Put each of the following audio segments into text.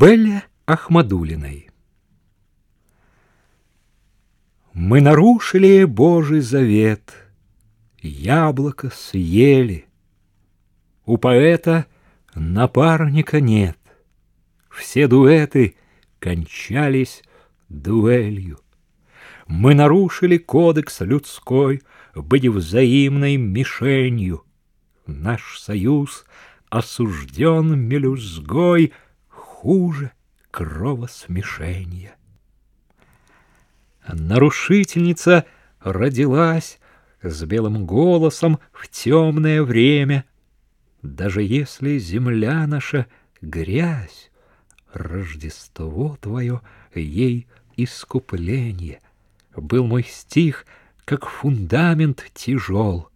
Белле Ахмадулиной Мы нарушили Божий завет, Яблоко съели. У поэта напарника нет, Все дуэты кончались дуэлью. Мы нарушили кодекс людской, Быть взаимной мишенью. Наш союз осужден мелюзгой Хуже кровосмешения. Нарушительница родилась С белым голосом в темное время. Даже если земля наша грязь, Рождество твое ей искупление. Был мой стих, как фундамент тяжел,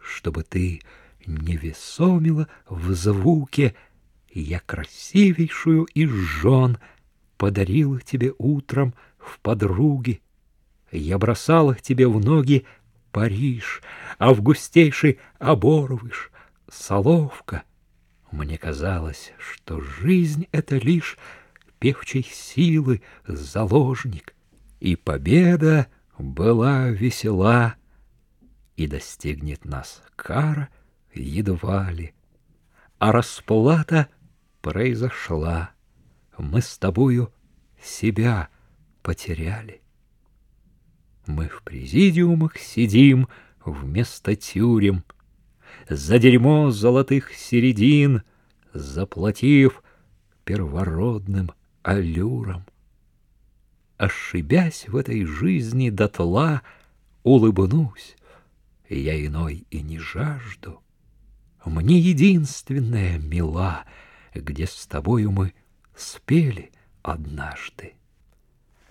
Чтобы ты не весомила в звуке, Я красивейшую из жен Подарил тебе утром в подруги. Я бросал их тебе в ноги Париж, августейший Оборвыш, Соловка. Мне казалось, что жизнь — это лишь Певчей силы заложник, И победа была весела, И достигнет нас кара едва ли. А расплата произошла, Мы с тобою себя потеряли. Мы в президиумах сидим вместо тюрем, За дерьмо золотых середин, Заплатив первородным аллюром. Ошибясь в этой жизни дотла, Улыбнусь, я иной и не жажду. Мне единственная мила, Где с тобою мы спели однажды.